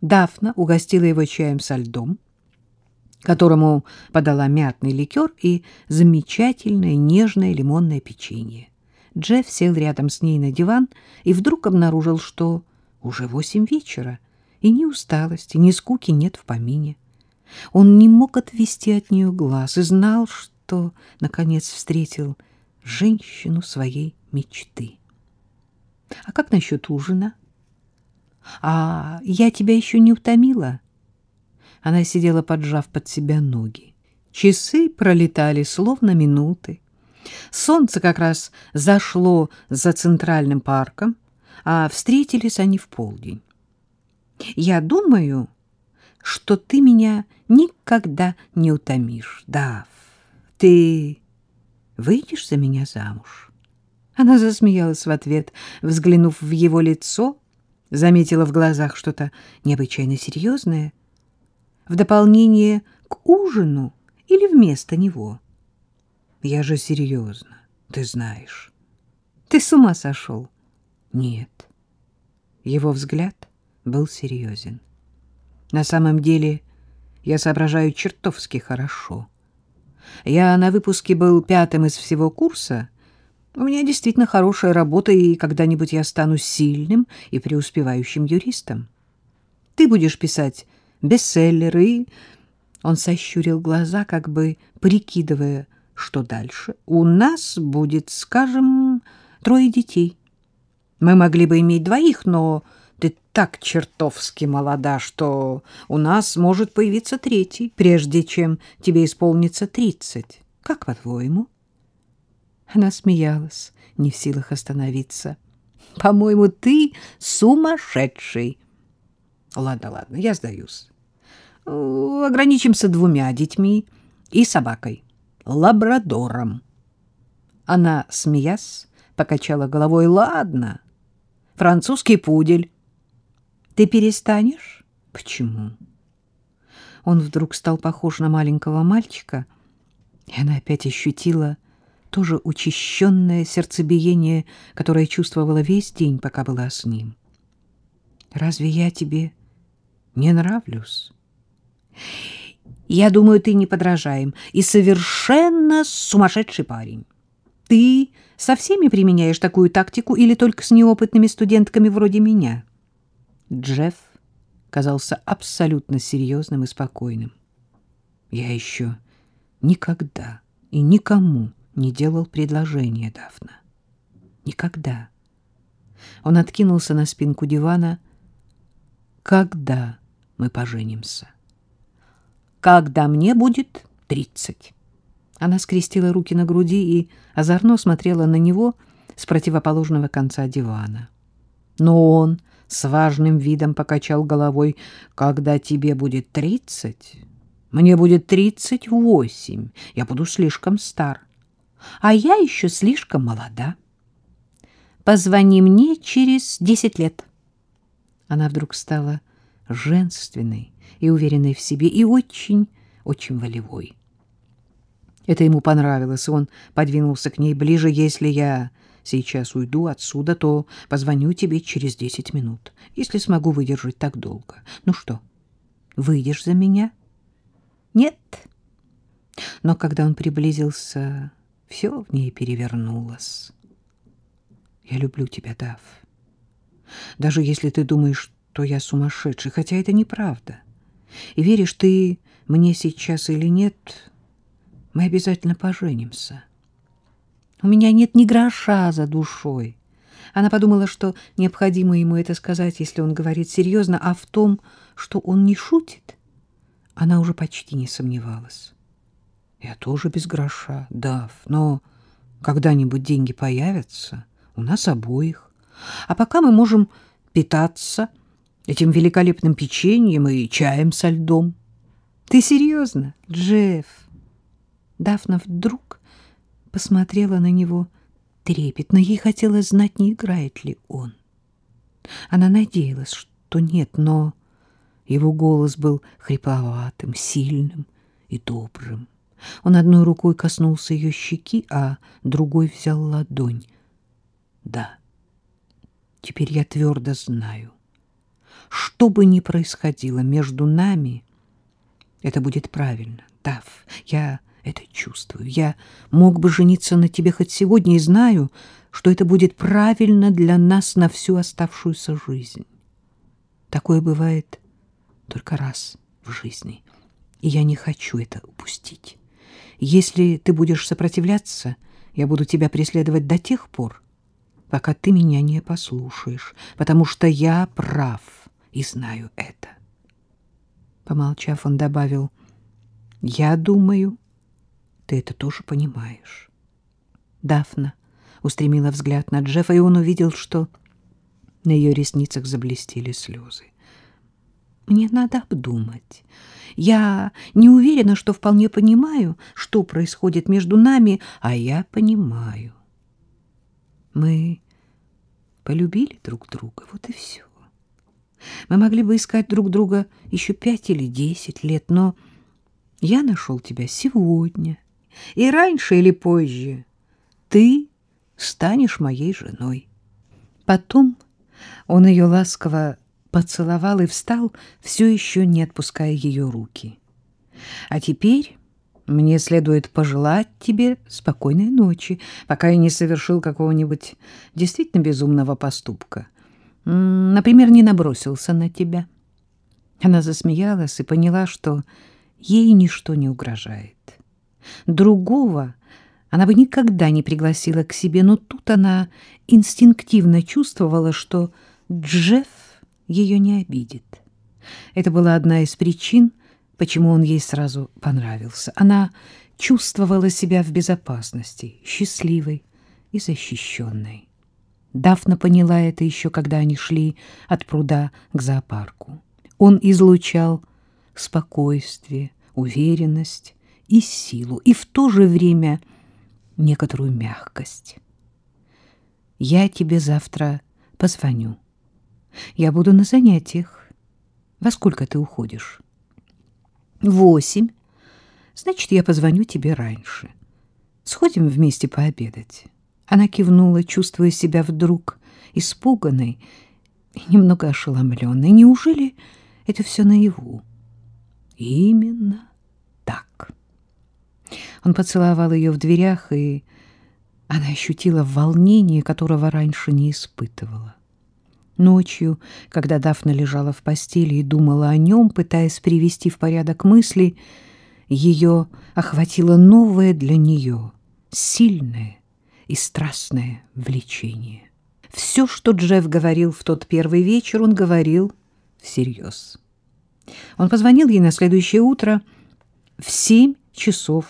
Дафна угостила его чаем со льдом, которому подала мятный ликер и замечательное нежное лимонное печенье. Джефф сел рядом с ней на диван и вдруг обнаружил, что уже восемь вечера, и ни усталости, ни скуки нет в помине. Он не мог отвести от нее глаз и знал, что, наконец, встретил женщину своей мечты. — А как насчет ужина? — А я тебя еще не утомила? Она сидела, поджав под себя ноги. Часы пролетали, словно минуты. Солнце как раз зашло за центральным парком, а встретились они в полдень. Я думаю, что ты меня никогда не утомишь, Дав. Ты выйдешь за меня замуж? Она засмеялась в ответ, взглянув в его лицо, заметила в глазах что-то необычайно серьезное. В дополнение к ужину или вместо него? Я же серьезно, ты знаешь. Ты с ума сошел? Нет. Его взгляд был серьезен. На самом деле я соображаю чертовски хорошо. Я на выпуске был пятым из всего курса. У меня действительно хорошая работа, и когда-нибудь я стану сильным и преуспевающим юристом. Ты будешь писать бестселлеры. Он сощурил глаза, как бы прикидывая, что дальше. У нас будет, скажем, трое детей. Мы могли бы иметь двоих, но ты так чертовски молода, что у нас может появиться третий, прежде чем тебе исполнится тридцать. Как по-твоему? Она смеялась, не в силах остановиться. По-моему, ты сумасшедший. Ладно, ладно, я сдаюсь. Ограничимся двумя детьми и собакой, лабрадором. Она, смеясь, покачала головой. Ладно, французский пудель. Ты перестанешь? Почему? Он вдруг стал похож на маленького мальчика, и она опять ощутила тоже учащенное сердцебиение, которое чувствовала весь день, пока была с ним. «Разве я тебе не нравлюсь?» «Я думаю, ты неподражаем и совершенно сумасшедший парень. Ты со всеми применяешь такую тактику или только с неопытными студентками вроде меня?» Джефф казался абсолютно серьезным и спокойным. Я еще никогда и никому не делал предложения, Дафна. Никогда. Он откинулся на спинку дивана. Когда мы поженимся? Когда мне будет тридцать. Она скрестила руки на груди и озорно смотрела на него с противоположного конца дивана. Но он с важным видом покачал головой. «Когда тебе будет тридцать, мне будет тридцать восемь, я буду слишком стар, а я еще слишком молода. Позвони мне через десять лет». Она вдруг стала женственной и уверенной в себе, и очень, очень волевой. Это ему понравилось, он подвинулся к ней ближе. «Если я сейчас уйду отсюда, то позвоню тебе через десять минут, если смогу выдержать так долго. Ну что, выйдешь за меня? Нет. Но когда он приблизился, все в ней перевернулось. Я люблю тебя, Дав. Даже если ты думаешь, что я сумасшедший, хотя это неправда. И веришь ты мне сейчас или нет, мы обязательно поженимся. У меня нет ни гроша за душой. Она подумала, что необходимо ему это сказать, если он говорит серьезно, а в том, что он не шутит, она уже почти не сомневалась. Я тоже без гроша, Дав, но когда-нибудь деньги появятся у нас обоих. А пока мы можем питаться этим великолепным печеньем и чаем со льдом. Ты серьезно, Джефф? Дафна вдруг посмотрела на него трепетно. Ей хотелось знать, не играет ли он. Она надеялась, что нет, но его голос был хрипловатым, сильным и добрым. Он одной рукой коснулся ее щеки, а другой взял ладонь. Да, теперь я твердо знаю, что бы ни происходило между нами, это будет правильно, Дав. Я это чувствую. Я мог бы жениться на тебе хоть сегодня и знаю, что это будет правильно для нас на всю оставшуюся жизнь. Такое бывает только раз в жизни, и я не хочу это упустить. Если ты будешь сопротивляться, я буду тебя преследовать до тех пор, пока ты меня не послушаешь, потому что я прав и знаю это. Помолчав, он добавил, «Я думаю, ты это тоже понимаешь». Дафна устремила взгляд на Джеффа, и он увидел, что на ее ресницах заблестели слезы. Мне надо обдумать. Я не уверена, что вполне понимаю, что происходит между нами, а я понимаю. Мы полюбили друг друга, вот и все. Мы могли бы искать друг друга еще пять или десять лет, но я нашел тебя сегодня, и раньше или позже ты станешь моей женой. Потом он ее ласково поцеловал и встал, все еще не отпуская ее руки. А теперь мне следует пожелать тебе спокойной ночи, пока я не совершил какого-нибудь действительно безумного поступка. Например, не набросился на тебя. Она засмеялась и поняла, что ей ничто не угрожает. Другого она бы никогда не пригласила к себе, но тут она инстинктивно чувствовала, что Джефф ее не обидит. Это была одна из причин, почему он ей сразу понравился. Она чувствовала себя в безопасности, счастливой и защищенной. Дафна поняла это еще, когда они шли от пруда к зоопарку. Он излучал спокойствие, уверенность и силу, и в то же время некоторую мягкость. «Я тебе завтра позвоню», я буду на занятиях. Во сколько ты уходишь? Восемь. Значит, я позвоню тебе раньше. Сходим вместе пообедать. Она кивнула, чувствуя себя вдруг испуганной и немного ошеломленной. Неужели это все наяву? Именно так. Он поцеловал ее в дверях, и она ощутила волнение, которого раньше не испытывала. Ночью, когда Дафна лежала в постели и думала о нем, пытаясь привести в порядок мысли, ее охватило новое для нее, сильное и страстное влечение. Все, что Джефф говорил в тот первый вечер, он говорил всерьез. Он позвонил ей на следующее утро в семь часов,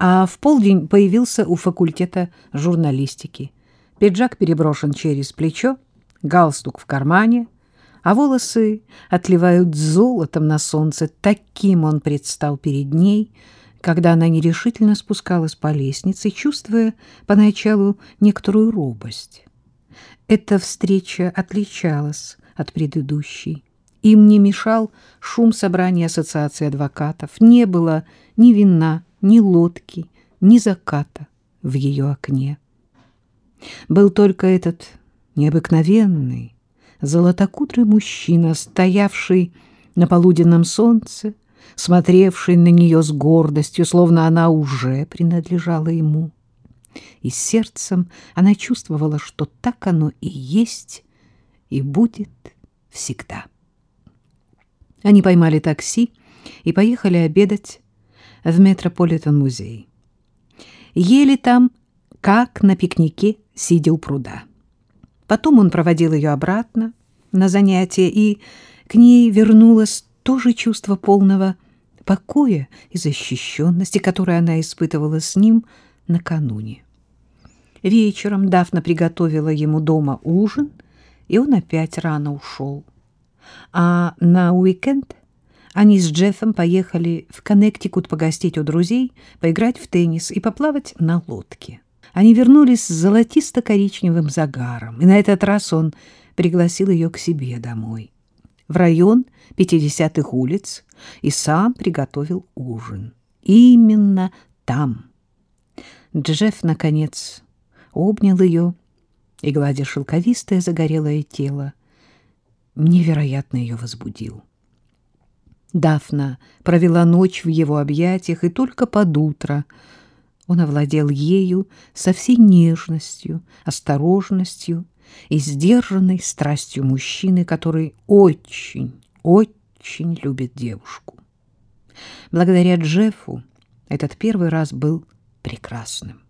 а в полдень появился у факультета журналистики. Пиджак переброшен через плечо, галстук в кармане, а волосы отливают золотом на солнце. Таким он предстал перед ней, когда она нерешительно спускалась по лестнице, чувствуя поначалу некоторую робость. Эта встреча отличалась от предыдущей. Им не мешал шум собрания ассоциации адвокатов. Не было ни вина, ни лодки, ни заката в ее окне. Был только этот необыкновенный, золотокудрый мужчина, стоявший на полуденном солнце, смотревший на нее с гордостью, словно она уже принадлежала ему. И сердцем она чувствовала, что так оно и есть, и будет всегда. Они поймали такси и поехали обедать в Метрополитен-музей. Ели там, как на пикнике, сидя у пруда. Потом он проводил ее обратно на занятия, и к ней вернулось то же чувство полного покоя и защищенности, которое она испытывала с ним накануне. Вечером Дафна приготовила ему дома ужин, и он опять рано ушел. А на уикенд они с Джеффом поехали в Коннектикут погостить у друзей, поиграть в теннис и поплавать на лодке. Они вернулись с золотисто-коричневым загаром, и на этот раз он пригласил ее к себе домой, в район 50-х улиц, и сам приготовил ужин. Именно там. Джефф, наконец, обнял ее и, гладя шелковистое загорелое тело, невероятно ее возбудил. Дафна провела ночь в его объятиях, и только под утро он овладел ею со всей нежностью, осторожностью и сдержанной страстью мужчины, который очень, очень любит девушку. Благодаря Джеффу этот первый раз был прекрасным.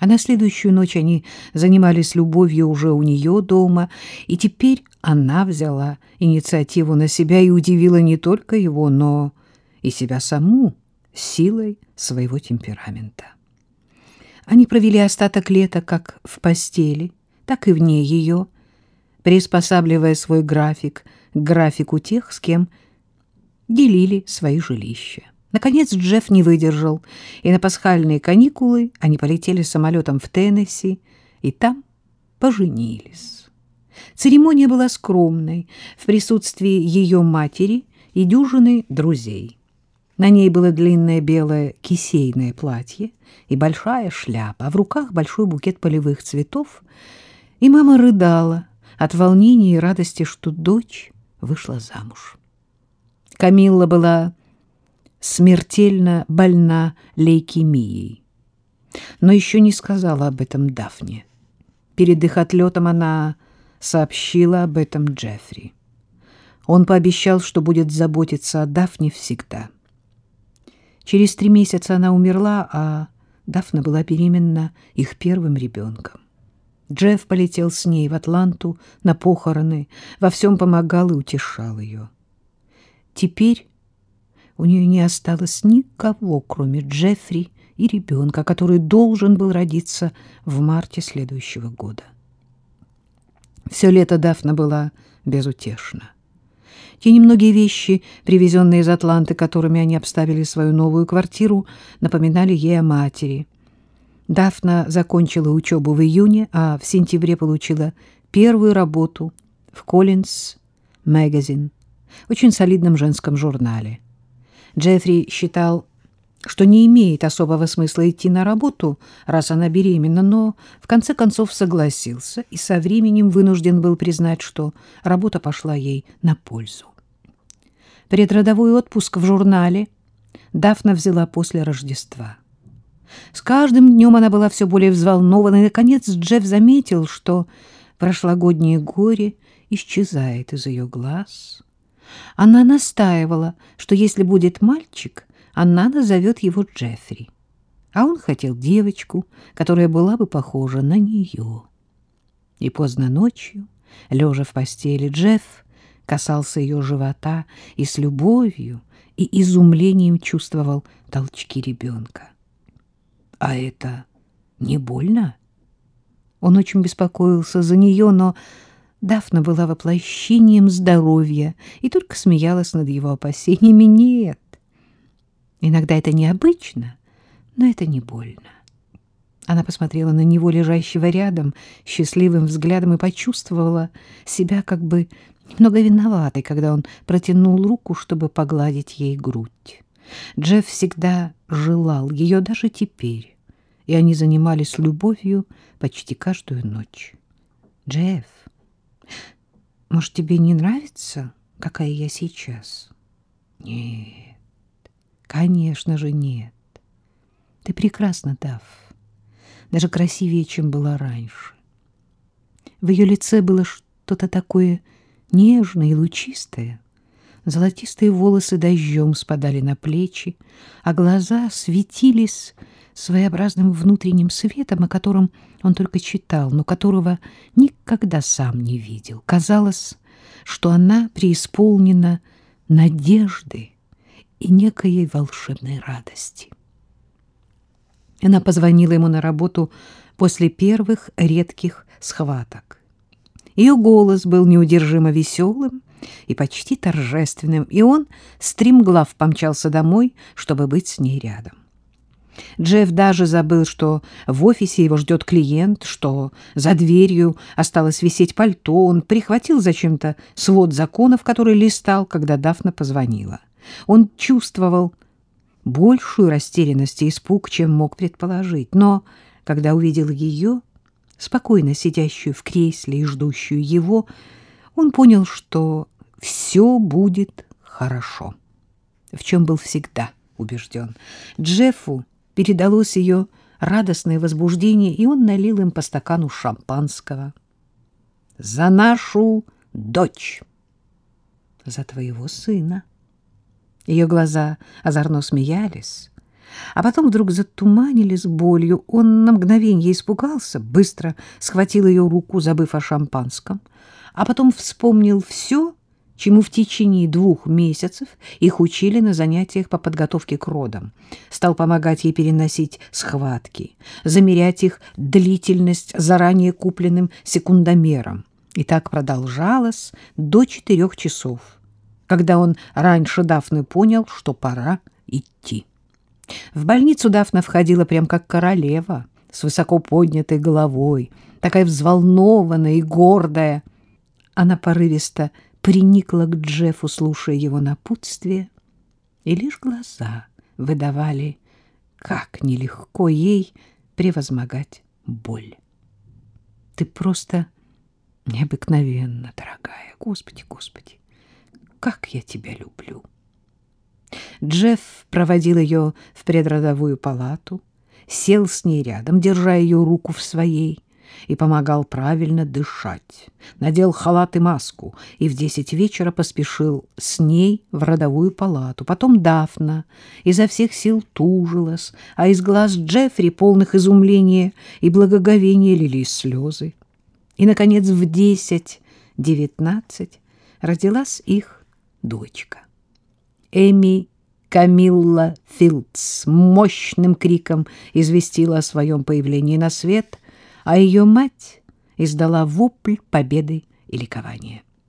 А на следующую ночь они занимались любовью уже у нее дома, и теперь она взяла инициативу на себя и удивила не только его, но и себя саму силой своего темперамента. Они провели остаток лета как в постели, так и вне ее, приспосабливая свой график к графику тех, с кем делили свои жилища. Наконец Джефф не выдержал, и на пасхальные каникулы они полетели самолетом в Теннесси, и там поженились. Церемония была скромной, в присутствии ее матери и дюжины друзей. На ней было длинное белое кисейное платье и большая шляпа, а в руках большой букет полевых цветов, и мама рыдала от волнения и радости, что дочь вышла замуж. Камилла была смертельно больна лейкемией. Но еще не сказала об этом Дафне. Перед их отлетом она сообщила об этом Джеффри. Он пообещал, что будет заботиться о Дафне всегда. Через три месяца она умерла, а Дафна была беременна их первым ребенком. Джефф полетел с ней в Атланту на похороны, во всем помогал и утешал ее. Теперь у нее не осталось никого, кроме Джеффри и ребенка, который должен был родиться в марте следующего года. Все лето Дафна была безутешна. Те немногие вещи, привезенные из Атланты, которыми они обставили свою новую квартиру, напоминали ей о матери. Дафна закончила учебу в июне, а в сентябре получила первую работу в «Коллинз Magazine», очень солидном женском журнале. Джеффри считал, что не имеет особого смысла идти на работу, раз она беременна, но в конце концов согласился и со временем вынужден был признать, что работа пошла ей на пользу. Предродовой отпуск в журнале Дафна взяла после Рождества. С каждым днем она была все более взволнована, и, наконец, Джефф заметил, что прошлогоднее горе исчезает из ее глаз — она настаивала, что если будет мальчик, она назовет его Джеффри. А он хотел девочку, которая была бы похожа на нее. И поздно ночью, лежа в постели, Джефф касался ее живота и с любовью и изумлением чувствовал толчки ребенка. А это не больно? Он очень беспокоился за нее, но Дафна была воплощением здоровья и только смеялась над его опасениями. Нет, иногда это необычно, но это не больно. Она посмотрела на него, лежащего рядом, счастливым взглядом и почувствовала себя как бы немного виноватой, когда он протянул руку, чтобы погладить ей грудь. Джефф всегда желал ее даже теперь, и они занимались любовью почти каждую ночь. «Джефф, может, тебе не нравится, какая я сейчас? Нет, конечно же нет. Ты прекрасна, Дав, даже красивее, чем была раньше. В ее лице было что-то такое нежное и лучистое. Золотистые волосы дождем спадали на плечи, а глаза светились своеобразным внутренним светом, о котором он только читал, но которого никогда сам не видел. Казалось, что она преисполнена надежды и некоей волшебной радости. Она позвонила ему на работу после первых редких схваток. Ее голос был неудержимо веселым и почти торжественным, и он стремглав помчался домой, чтобы быть с ней рядом. Джефф даже забыл, что в офисе его ждет клиент, что за дверью осталось висеть пальто. Он прихватил зачем-то свод законов, который листал, когда Дафна позвонила. Он чувствовал большую растерянность и испуг, чем мог предположить. Но когда увидел ее, спокойно сидящую в кресле и ждущую его, Он понял, что все будет хорошо, в чем был всегда убежден. Джеффу передалось ее радостное возбуждение, и он налил им по стакану шампанского. «За нашу дочь!» «За твоего сына!» Ее глаза озорно смеялись, а потом вдруг затуманились болью. Он на мгновение испугался, быстро схватил ее руку, забыв о шампанском, а потом вспомнил все, чему в течение двух месяцев их учили на занятиях по подготовке к родам. Стал помогать ей переносить схватки, замерять их длительность заранее купленным секундомером. И так продолжалось до четырех часов, когда он раньше Дафны понял, что пора идти. В больницу Дафна входила прям как королева, с высоко поднятой головой, такая взволнованная и гордая. Она порывисто приникла к Джеффу, слушая его напутствие, и лишь глаза выдавали, как нелегко ей превозмогать боль. Ты просто необыкновенно, дорогая. Господи, Господи, как я тебя люблю. Джефф проводил ее в предродовую палату, сел с ней рядом, держа ее руку в своей, и помогал правильно дышать. Надел халат и маску и в десять вечера поспешил с ней в родовую палату. Потом Дафна изо всех сил тужилась, а из глаз Джеффри, полных изумления и благоговения, лились слезы. И, наконец, в десять-девятнадцать родилась их дочка. Эми Камилла Филдс мощным криком известила о своем появлении на свет — а ее мать издала вопль победы и ликования.